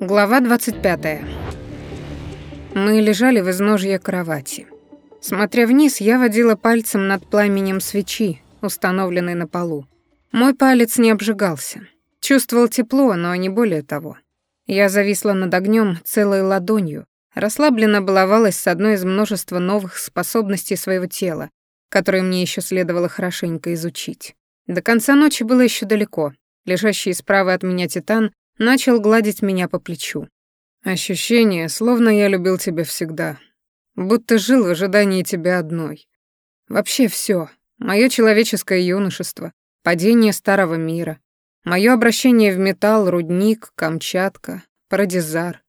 Глава 25. Мы лежали в изножье кровати. Смотря вниз, я водила пальцем над пламенем свечи, установленной на полу. Мой палец не обжигался. Чувствовал тепло, но не более того. Я зависла над огнем целой ладонью, расслабленно баловалась с одной из множества новых способностей своего тела, которые мне еще следовало хорошенько изучить. До конца ночи было еще далеко. Лежащий справа от меня титан начал гладить меня по плечу. Ощущение, словно я любил тебя всегда. Будто жил в ожидании тебя одной. Вообще все. Мое человеческое юношество, падение старого мира, мое обращение в металл, рудник, Камчатка, Парадизар.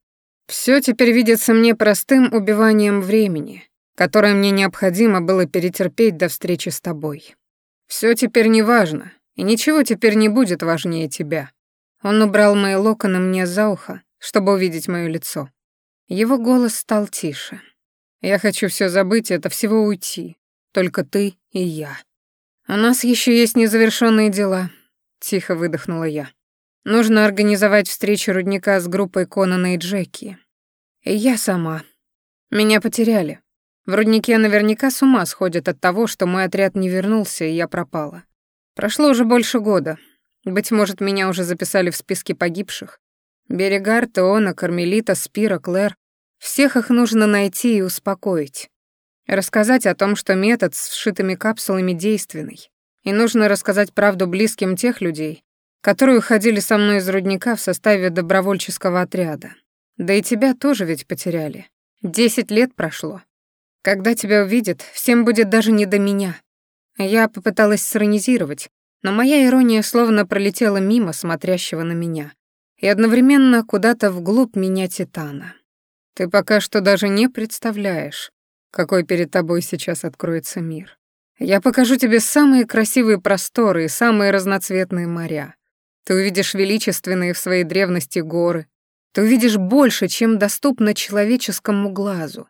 Все теперь видится мне простым убиванием времени, которое мне необходимо было перетерпеть до встречи с тобой. Все теперь не важно, и ничего теперь не будет важнее тебя. Он убрал мои локоны мне за ухо, чтобы увидеть моё лицо. Его голос стал тише. «Я хочу всё забыть, это всего уйти. Только ты и я. У нас ещё есть незавершённые дела», — тихо выдохнула я. «Нужно организовать встречу рудника с группой Конана и Джеки. И я сама. Меня потеряли. В руднике наверняка с ума сходят от того, что мой отряд не вернулся, и я пропала. Прошло уже больше года, быть может, меня уже записали в списке погибших. Берегар, Теона, Кармелита, Спира, Клэр. Всех их нужно найти и успокоить. Рассказать о том, что метод с вшитыми капсулами действенный. И нужно рассказать правду близким тех людей, которые уходили со мной из рудника в составе добровольческого отряда. Да и тебя тоже ведь потеряли. Десять лет прошло. Когда тебя увидят, всем будет даже не до меня. Я попыталась сиронизировать, Но моя ирония словно пролетела мимо смотрящего на меня и одновременно куда-то вглубь меня Титана. «Ты пока что даже не представляешь, какой перед тобой сейчас откроется мир. Я покажу тебе самые красивые просторы и самые разноцветные моря. Ты увидишь величественные в своей древности горы. Ты увидишь больше, чем доступно человеческому глазу.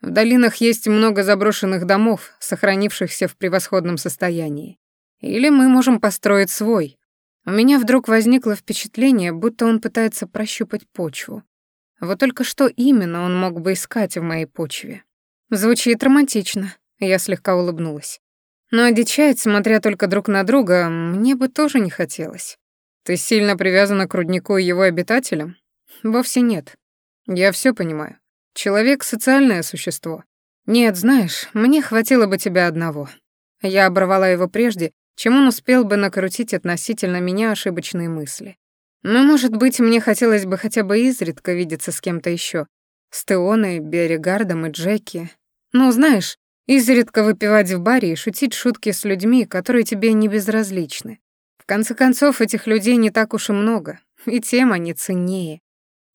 В долинах есть много заброшенных домов, сохранившихся в превосходном состоянии. Или мы можем построить свой. У меня вдруг возникло впечатление, будто он пытается прощупать почву. Вот только что именно он мог бы искать в моей почве. Звучит романтично, я слегка улыбнулась. Но одичать, смотря только друг на друга, мне бы тоже не хотелось. Ты сильно привязана к руднику и его обитателям? Вовсе нет. Я все понимаю. Человек — социальное существо. Нет, знаешь, мне хватило бы тебя одного. Я оборвала его прежде, чем он успел бы накрутить относительно меня ошибочные мысли. Но, может быть, мне хотелось бы хотя бы изредка видеться с кем-то еще, с Теоной, Берегардом и Джеки. Ну, знаешь, изредка выпивать в баре и шутить шутки с людьми, которые тебе не безразличны. В конце концов, этих людей не так уж и много, и тем они ценнее.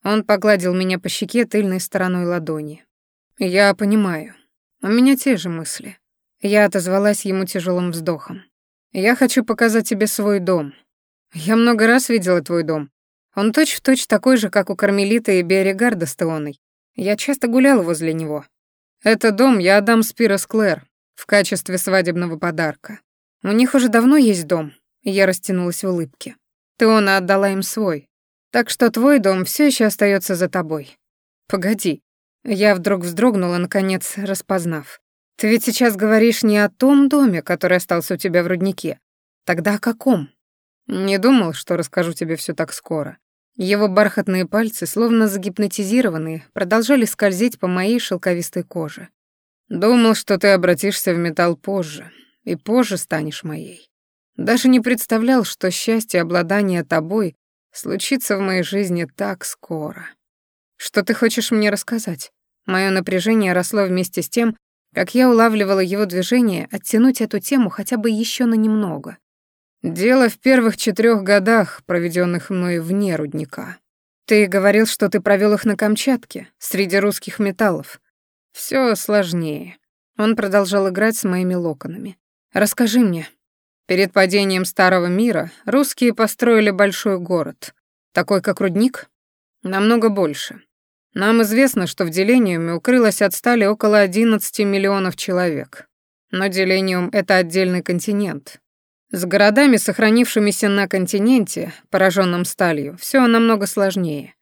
Он погладил меня по щеке тыльной стороной ладони. «Я понимаю. У меня те же мысли». Я отозвалась ему тяжелым вздохом. Я хочу показать тебе свой дом. Я много раз видела твой дом. Он точь-в-точь точь такой же, как у Кармелита и Биоригарда с Теоной. Я часто гуляла возле него. Это дом я отдам Спирос Клэр в качестве свадебного подарка. У них уже давно есть дом. Я растянулась в улыбке. Теона отдала им свой. Так что твой дом все еще остается за тобой. Погоди. Я вдруг вздрогнула, наконец, распознав. Ты ведь сейчас говоришь не о том доме, который остался у тебя в руднике. Тогда о каком? Не думал, что расскажу тебе все так скоро. Его бархатные пальцы, словно загипнотизированные, продолжали скользить по моей шелковистой коже. Думал, что ты обратишься в металл позже, и позже станешь моей. Даже не представлял, что счастье обладания тобой случится в моей жизни так скоро. Что ты хочешь мне рассказать? Мое напряжение росло вместе с тем, как я улавливала его движение, оттянуть эту тему хотя бы еще на немного. Дело в первых четырех годах, проведенных мной вне рудника. Ты говорил, что ты провел их на Камчатке, среди русских металлов. Все сложнее. Нам известно, что в Делениуме укрылось от стали около 11 миллионов человек. Но Делениум — это отдельный континент. С городами, сохранившимися на континенте, пораженном сталью, все намного сложнее.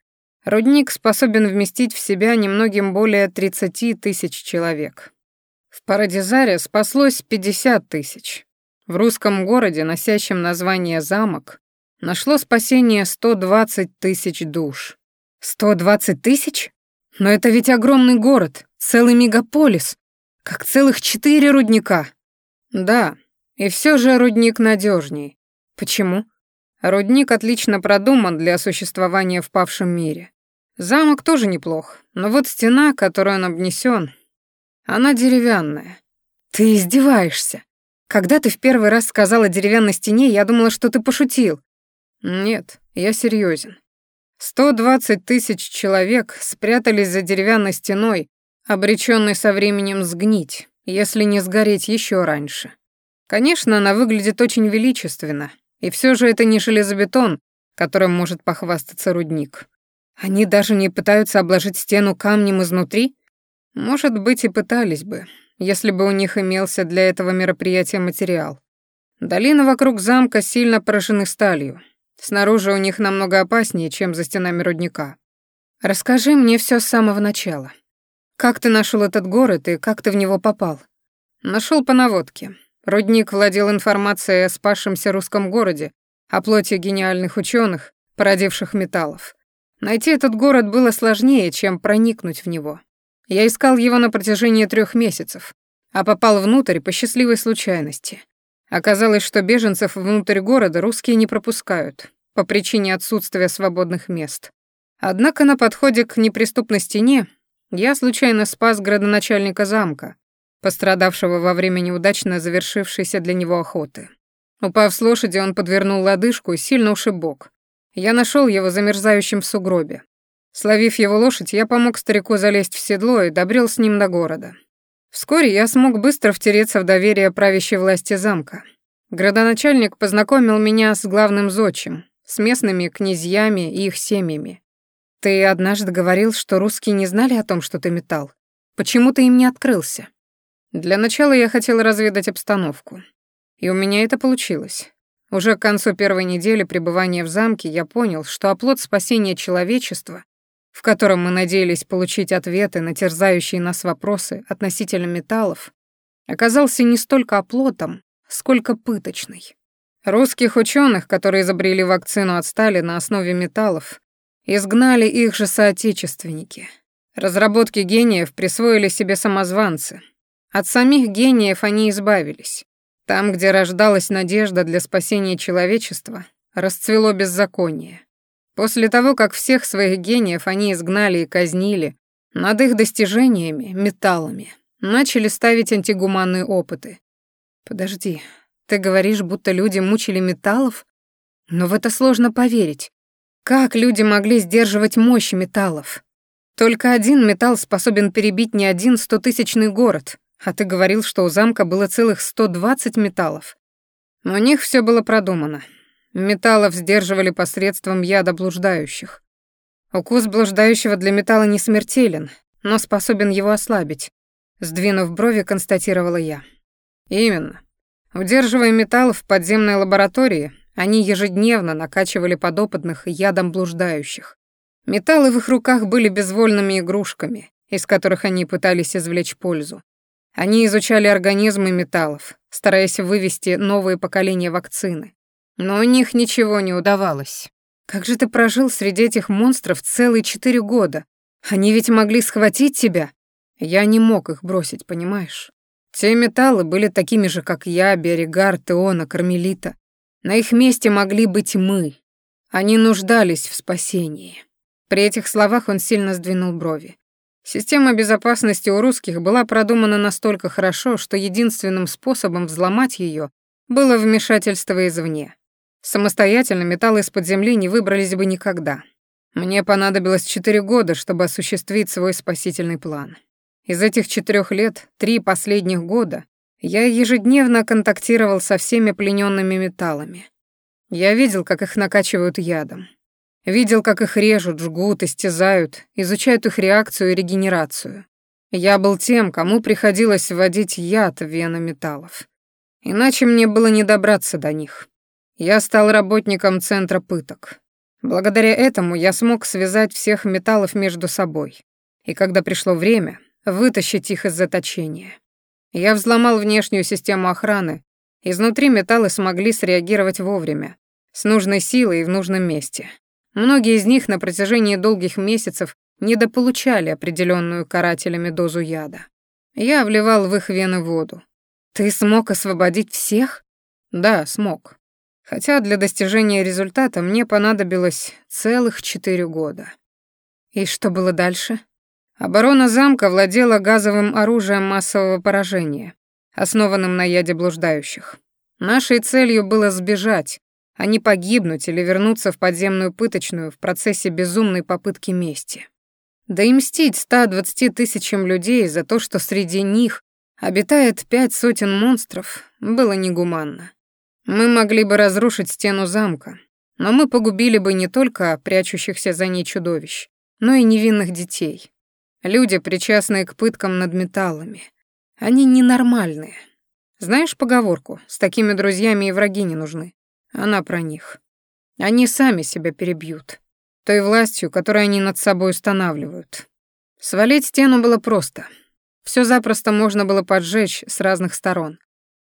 Рудник способен вместить в себя немногим более 30 тысяч человек. В Парадизаре спаслось 50 тысяч. В русском городе, носящем название «Замок», нашло спасение 120 тысяч душ. «Сто двадцать тысяч? Но это ведь огромный город, целый мегаполис, как целых четыре рудника». «Да, и все же рудник надежней. «Почему?» «Рудник отлично продуман для существования в павшем мире. Замок тоже неплох, но вот стена, которую он обнесен, она деревянная». «Ты издеваешься! Когда ты в первый раз сказал о деревянной стене, я думала, что ты пошутил». «Нет, я серьезен. 120 тысяч человек спрятались за деревянной стеной, обречённой со временем сгнить, если не сгореть ещё раньше. Конечно, она выглядит очень величественно, и всё же это не железобетон, которым может похвастаться рудник. Они даже не пытаются обложить стену камнем изнутри? Может быть, и пытались бы, если бы у них имелся для этого мероприятия материал. Долины вокруг замка сильно поражены сталью, Снаружи у них намного опаснее, чем за стенами рудника. Расскажи мне все с самого начала. Как ты нашел этот город и как ты в него попал? Нашел по наводке. Рудник владел информацией о спасшемся русском городе, о плоти гениальных ученых, породивших металлов. Найти этот город было сложнее, чем проникнуть в него. Я искал его на протяжении трех месяцев, а попал внутрь по счастливой случайности. Оказалось, что беженцев внутрь города русские не пропускают по причине отсутствия свободных мест. Однако на подходе к неприступной стене я случайно спас градоначальника замка, пострадавшего во время неудачно завершившейся для него охоты. Упав с лошади, он подвернул лодыжку и сильно ушиб бок. Я нашел его замерзающим в сугробе. Словив его лошадь, я помог старику залезть в седло и добрел с ним до города. Вскоре я смог быстро втереться в доверие правящей власти замка. Градоначальник познакомил меня с главным зодчим, с местными князьями и их семьями. Ты однажды говорил, что русские не знали о том, что ты метал. Почему ты им не открылся? Для начала я хотел разведать обстановку. И у меня это получилось. Уже к концу первой недели пребывания в замке я понял, что оплот спасения человечества в котором мы надеялись получить ответы на терзающие нас вопросы относительно металлов, оказался не столько оплотом, сколько пыточной. Русских ученых, которые изобрели вакцину от стали на основе металлов, изгнали их же соотечественники. Разработки гениев присвоили себе самозванцы. От самих гениев они избавились. Там, где рождалась надежда для спасения человечества, расцвело беззаконие. После того, как всех своих гениев они изгнали и казнили, над их достижениями, металлами, начали ставить антигуманные опыты. Подожди, ты говоришь, будто люди мучили металлов? Но в это сложно поверить. Как люди могли сдерживать мощь металлов? Только один металл способен перебить не один стотысячный город, а ты говорил, что у замка было целых 120 металлов. У них все было продумано металлов, сдерживали посредством яда блуждающих. Укус блуждающего для металла не смертелен, но способен его ослабить, сдвинув брови, констатировала я. Именно. Удерживая металл в подземной лаборатории, они ежедневно накачивали подопытных ядом блуждающих. Металлы в их руках были безвольными игрушками, из которых они пытались извлечь пользу. Они изучали организмы металлов, стараясь вывести новые поколения вакцины. Но у них ничего не удавалось. Как же ты прожил среди этих монстров целые четыре года? Они ведь могли схватить тебя. Я не мог их бросить, понимаешь? Те металлы были такими же, как я, Берегар, Теона, Кармелита. На их месте могли быть мы. Они нуждались в спасении. При этих словах он сильно сдвинул брови. Система безопасности у русских была продумана настолько хорошо, что единственным способом взломать ее было вмешательство извне. Самостоятельно металл-из-под земли не выбрались бы никогда. Мне понадобилось четыре года, чтобы осуществить свой спасительный план. Из этих четырех лет, три последних года, я ежедневно контактировал со всеми плененными металлами. Я видел, как их накачивают ядом. Видел, как их режут, жгут, истязают, изучают их реакцию и регенерацию. Я был тем, кому приходилось вводить яд в вены металлов. Иначе мне было не добраться до них. Я стал работником центра пыток. Благодаря этому я смог связать всех металлов между собой. И когда пришло время, вытащить их из заточения. Я взломал внешнюю систему охраны. Изнутри металлы смогли среагировать вовремя, с нужной силой и в нужном месте. Многие из них на протяжении долгих месяцев недополучали определенную карателями дозу яда. Я вливал в их вены воду. «Ты смог освободить всех?» «Да, смог. Хотя для достижения результата мне понадобилось целых четыре года. И что было дальше? Оборона замка владела газовым оружием массового поражения, основанным на яде блуждающих. Нашей целью было сбежать, а не погибнуть или вернуться в подземную пыточную в процессе безумной попытки мести. Да и мстить 120 тысячам людей за то, что среди них обитает пять сотен монстров, было негуманно. Мы могли бы разрушить стену замка, но мы погубили бы не только прячущихся за ней чудовищ, но и невинных детей. Люди, причастные к пыткам над металлами. Они ненормальные. Знаешь поговорку «с такими друзьями и враги не нужны»? Она про них. Они сами себя перебьют той властью, которую они над собой устанавливают. Свалить стену было просто. Все запросто можно было поджечь с разных сторон.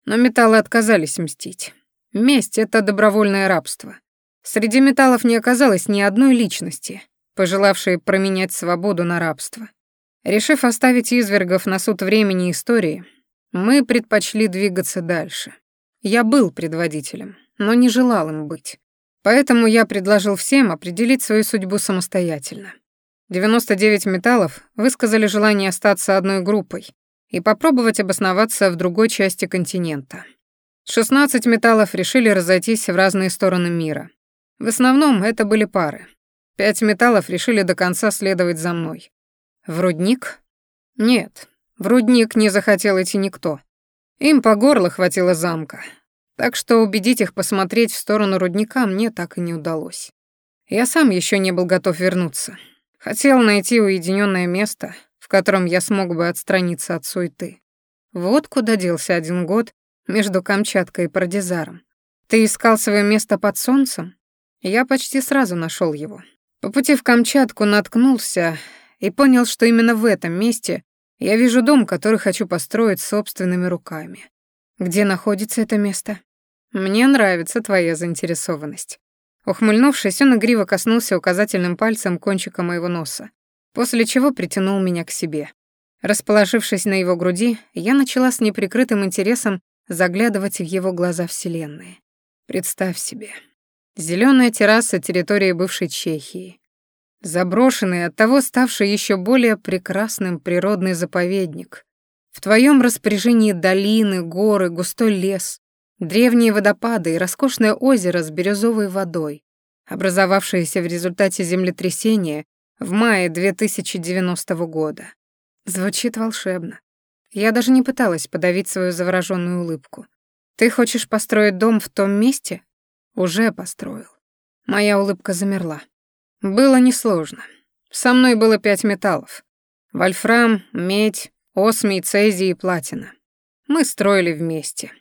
Но металлы отказались мстить. Месть — это добровольное рабство. Среди металлов не оказалось ни одной личности, пожелавшей променять свободу на рабство. Решив оставить извергов на суд времени и истории, мы предпочли двигаться дальше. Я был предводителем, но не желал им быть. Поэтому я предложил всем определить свою судьбу самостоятельно. 99 металлов высказали желание остаться одной группой и попробовать обосноваться в другой части континента. 16 металлов решили разойтись в разные стороны мира. В основном это были пары. Пять металлов решили до конца следовать за мной. В рудник? Нет, в рудник не захотел идти никто. Им по горло хватило замка, так что убедить их посмотреть в сторону рудника мне так и не удалось. Я сам еще не был готов вернуться. Хотел найти уединенное место, в котором я смог бы отстраниться от суеты. Вот куда делся один год между Камчаткой и Продизаром. Ты искал свое место под солнцем? Я почти сразу нашел его. По пути в Камчатку наткнулся и понял, что именно в этом месте я вижу дом, который хочу построить собственными руками. Где находится это место? Мне нравится твоя заинтересованность. Ухмыльнувшись, он игриво коснулся указательным пальцем кончика моего носа, после чего притянул меня к себе. Расположившись на его груди, я начала с неприкрытым интересом Заглядывать в его глаза вселенные. Представь себе. Зеленая терраса территории бывшей Чехии. Заброшенный, оттого ставший еще более прекрасным природный заповедник. В твоем распоряжении долины, горы, густой лес, древние водопады и роскошное озеро с бирюзовой водой, образовавшееся в результате землетрясения в мае 2090 года. Звучит волшебно. Я даже не пыталась подавить свою завороженную улыбку. «Ты хочешь построить дом в том месте?» «Уже построил». Моя улыбка замерла. Было несложно. Со мной было пять металлов. Вольфрам, медь, осмий, цезий и платина. Мы строили вместе.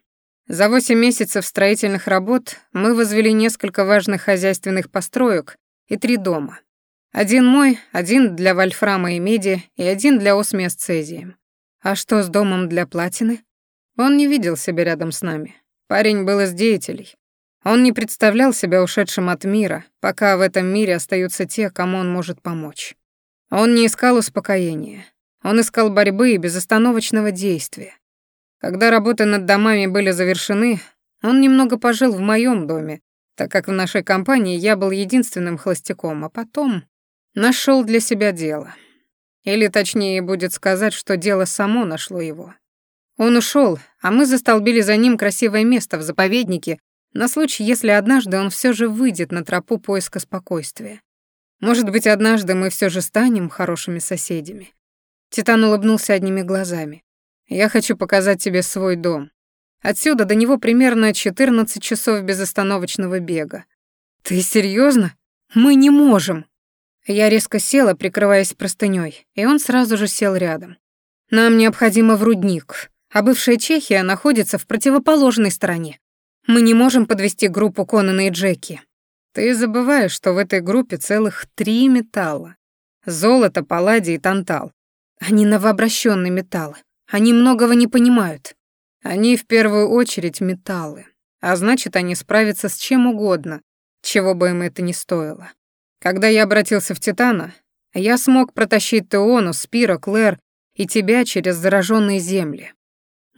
За восемь месяцев строительных работ мы возвели несколько важных хозяйственных построек и три дома. Один мой, один для вольфрама и меди и один для осмия с цезием. А что с домом для платины? Он не видел себя рядом с нами. Парень был из деятелей. Он не представлял себя ушедшим от мира, пока в этом мире остаются те, кому он может помочь. Он не искал успокоения. Он искал борьбы и безостановочного действия. Когда работы над домами были завершены, он немного пожил в моем доме, так как в нашей компании я был единственным холостяком, а потом нашел для себя дело — Или точнее будет сказать, что дело само нашло его. Он ушел, а мы застолбили за ним красивое место в заповеднике на случай, если однажды он все же выйдет на тропу поиска спокойствия. Может быть, однажды мы все же станем хорошими соседями. Титан улыбнулся одними глазами. «Я хочу показать тебе свой дом. Отсюда до него примерно 14 часов безостановочного бега. Ты серьезно? Мы не можем!» Я резко села, прикрываясь простынёй, и он сразу же сел рядом. Нам необходимо в рудник, а бывшая Чехия находится в противоположной стороне. Мы не можем подвести группу Конана и Джеки. Ты забываешь, что в этой группе целых три металла. Золото, палладий и тантал. Они новообращенные металлы. Они многого не понимают. Они в первую очередь металлы. А значит, они справятся с чем угодно, чего бы им это ни стоило. Когда я обратился в Титана, я смог протащить Теону, Спира, Клэр и тебя через зараженные земли.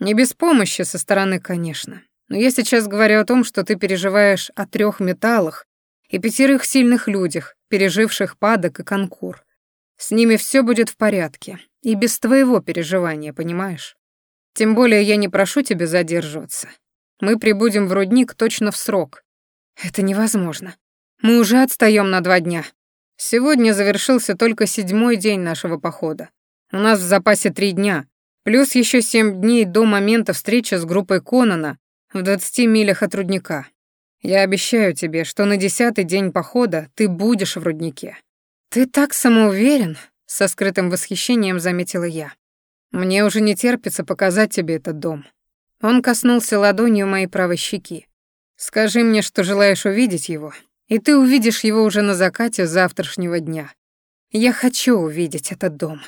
Не без помощи со стороны, конечно. Но я сейчас говорю о том, что ты переживаешь о трех металлах и пятерых сильных людях, переживших падок и конкур. С ними все будет в порядке, и без твоего переживания, понимаешь? Тем более я не прошу тебя задерживаться. Мы прибудем в рудник точно в срок. Это невозможно. Мы уже отстаем на два дня. Сегодня завершился только седьмой день нашего похода. У нас в запасе три дня, плюс еще семь дней до момента встречи с группой Конана в 20 милях от рудника. Я обещаю тебе, что на десятый день похода ты будешь в руднике. Ты так самоуверен, со скрытым восхищением заметила я. Мне уже не терпится показать тебе этот дом. Он коснулся ладонью моей правой щеки. Скажи мне, что желаешь увидеть его, И ты увидишь его уже на закате завтрашнего дня. Я хочу увидеть этот дом.